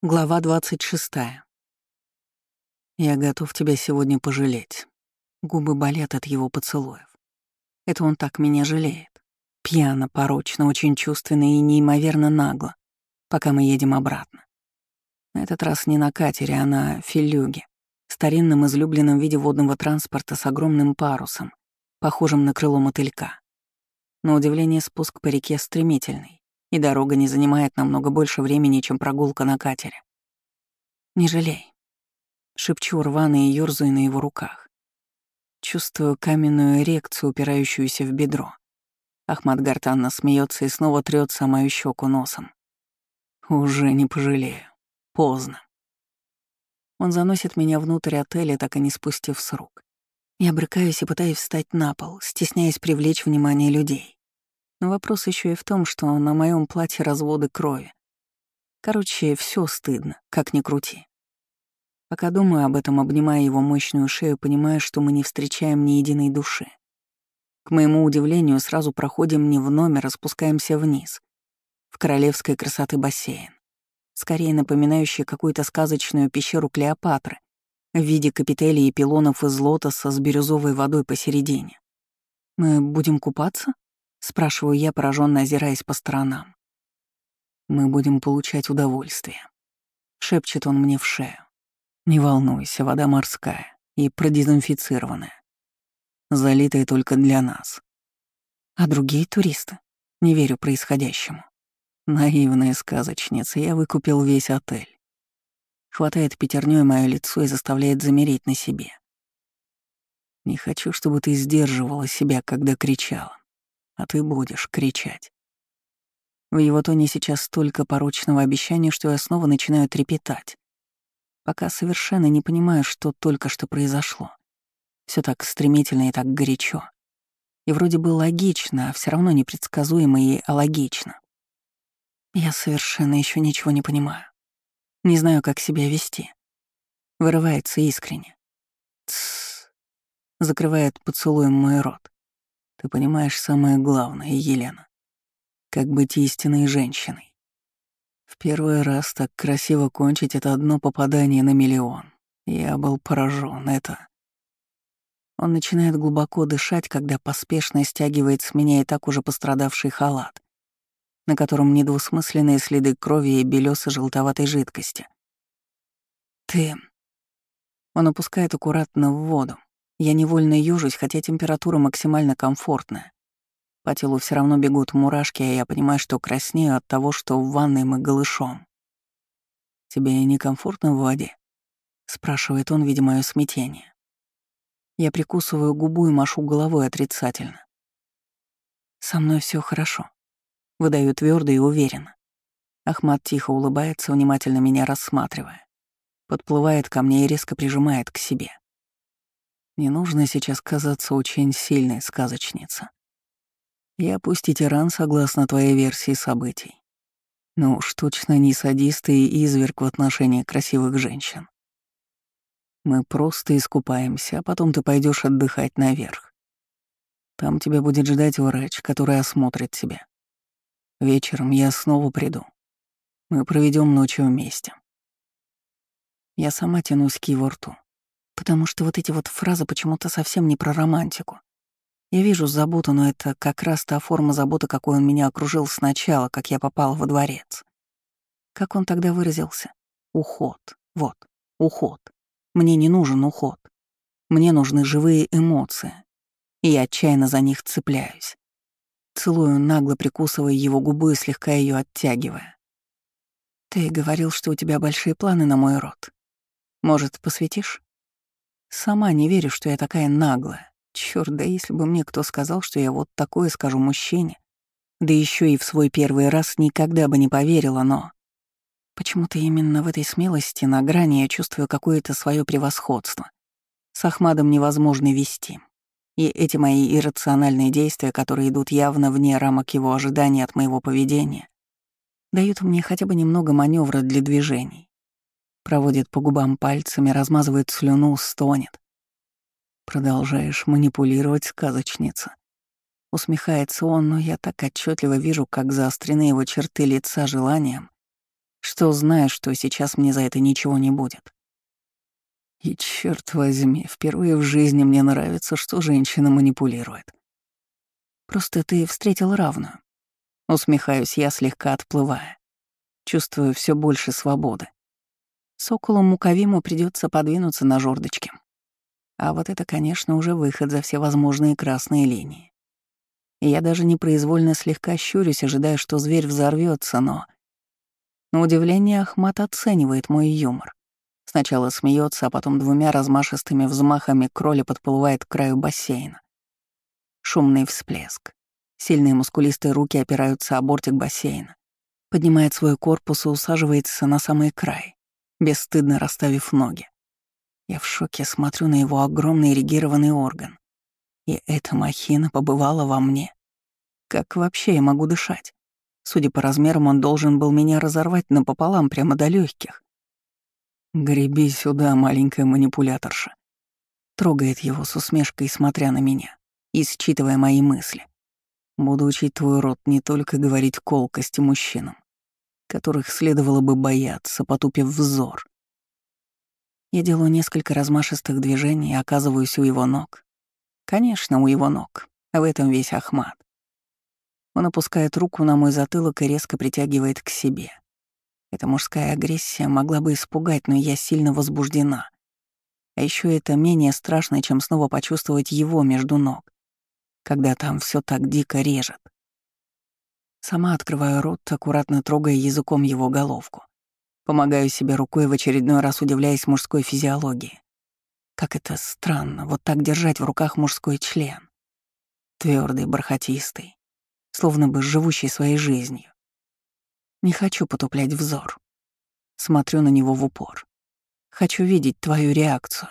Глава 26. Я готов тебя сегодня пожалеть. Губы болят от его поцелуев. Это он так меня жалеет. Пьяно, порочно, очень чувственно и неимоверно нагло, пока мы едем обратно. На этот раз не на катере, а на филюге, старинном излюбленном виде водного транспорта с огромным парусом, похожим на крыло мотылька. На удивление спуск по реке стремительный и дорога не занимает намного больше времени, чем прогулка на катере. «Не жалей», — шепчу рвано и ёрзаю на его руках. Чувствую каменную эрекцию, упирающуюся в бедро. Ахмад гортанно смеется и снова трёт самую щеку носом. «Уже не пожалею. Поздно». Он заносит меня внутрь отеля, так и не спустив с рук. Я брыкаюсь и пытаюсь встать на пол, стесняясь привлечь внимание людей. Но вопрос еще и в том, что на моем платье разводы крови. Короче, все стыдно, как ни крути. Пока думаю об этом, обнимая его мощную шею, понимая, что мы не встречаем ни единой души. К моему удивлению, сразу проходим не в номер, а спускаемся вниз, в королевской красоты бассейн, скорее напоминающий какую-то сказочную пещеру Клеопатры в виде капителей и пилонов из лотоса с бирюзовой водой посередине. Мы будем купаться? — спрашиваю я, пораженно озираясь по сторонам. «Мы будем получать удовольствие», — шепчет он мне в шею. «Не волнуйся, вода морская и продезинфицированная, залитая только для нас. А другие туристы? Не верю происходящему. Наивная сказочница, я выкупил весь отель. Хватает пятернёй мое лицо и заставляет замереть на себе. Не хочу, чтобы ты сдерживала себя, когда кричала а ты будешь кричать. В его тоне сейчас столько порочного обещания, что я снова начинаю трепетать. Пока совершенно не понимаю, что только что произошло. Все так стремительно и так горячо. И вроде бы логично, а все равно непредсказуемо и алогично. Я совершенно еще ничего не понимаю. Не знаю, как себя вести. Вырывается искренне. Тссс. Закрывает поцелуем мой рот. Ты понимаешь самое главное, Елена. Как быть истинной женщиной. В первый раз так красиво кончить — это одно попадание на миллион. Я был поражен. Это... Он начинает глубоко дышать, когда поспешно стягивает с меня и так уже пострадавший халат, на котором недвусмысленные следы крови и белёсой желтоватой жидкости. «Ты...» Он опускает аккуратно в воду, я невольно южусь, хотя температура максимально комфортная. По телу все равно бегут мурашки, а я понимаю, что краснею от того, что в ванной мы голышом. «Тебе некомфортно в воде?» — спрашивает он, видя мое смятение. Я прикусываю губу и машу головой отрицательно. «Со мной все хорошо», — выдаю твердо и уверенно. Ахмат тихо улыбается, внимательно меня рассматривая. Подплывает ко мне и резко прижимает к себе. Не нужно сейчас казаться очень сильной сказочницей. Я пусть и тиран согласно твоей версии событий, но уж точно не садист и изверг в отношении красивых женщин. Мы просто искупаемся, а потом ты пойдешь отдыхать наверх. Там тебя будет ждать врач, который осмотрит тебя. Вечером я снова приду. Мы проведем ночь вместе. Я сама тянусь к его рту. Потому что вот эти вот фразы почему-то совсем не про романтику. Я вижу заботу, но это как раз та форма заботы, какой он меня окружил сначала, как я попала во дворец. Как он тогда выразился? Уход. Вот, уход. Мне не нужен уход. Мне нужны живые эмоции. И я отчаянно за них цепляюсь. Целую, нагло прикусывая его губы и слегка ее оттягивая. «Ты говорил, что у тебя большие планы на мой род. Может, посвятишь?» Сама не верю, что я такая наглая. Чёрт, да если бы мне кто сказал, что я вот такое скажу мужчине, да еще и в свой первый раз никогда бы не поверила, но... Почему-то именно в этой смелости на грани я чувствую какое-то свое превосходство. С Ахмадом невозможно вести. И эти мои иррациональные действия, которые идут явно вне рамок его ожиданий от моего поведения, дают мне хотя бы немного маневра для движений проводит по губам пальцами, размазывает слюну, стонет. Продолжаешь манипулировать, сказочница. Усмехается он, но я так отчетливо вижу, как заострены его черты лица желанием, что знаю, что сейчас мне за это ничего не будет. И черт возьми, впервые в жизни мне нравится, что женщина манипулирует. Просто ты встретил равную. Усмехаюсь я, слегка отплывая. Чувствую все больше свободы. Соколу Муковиму придется подвинуться на жердочке. А вот это, конечно, уже выход за все возможные красные линии. Я даже непроизвольно слегка щурюсь, ожидая, что зверь взорвется, но... На удивление Ахмат оценивает мой юмор. Сначала смеется, а потом двумя размашистыми взмахами кроли подплывает к краю бассейна. Шумный всплеск. Сильные мускулистые руки опираются о бортик бассейна. Поднимает свой корпус и усаживается на самый край, бесстыдно расставив ноги. Я в шоке смотрю на его огромный эрегированный орган. И эта махина побывала во мне. Как вообще я могу дышать? Судя по размерам, он должен был меня разорвать напополам прямо до легких. «Греби сюда, маленькая манипуляторша». Трогает его с усмешкой, смотря на меня и считывая мои мысли. Буду учить твой рот не только говорить колкости мужчинам, которых следовало бы бояться, потупив взор. Я делаю несколько размашистых движений и оказываюсь у его ног. Конечно, у его ног. В этом весь Ахмат. Он опускает руку на мой затылок и резко притягивает к себе. Эта мужская агрессия могла бы испугать, но я сильно возбуждена. А еще это менее страшно, чем снова почувствовать его между ног когда там все так дико режет. Сама открываю рот, аккуратно трогая языком его головку. Помогаю себе рукой, в очередной раз удивляясь мужской физиологии. Как это странно, вот так держать в руках мужской член. Твердый, бархатистый, словно бы живущий своей жизнью. Не хочу потуплять взор. Смотрю на него в упор. Хочу видеть твою реакцию.